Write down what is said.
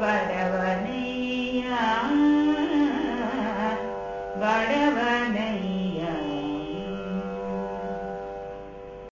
ಬಡವನೆಯ ಬಡ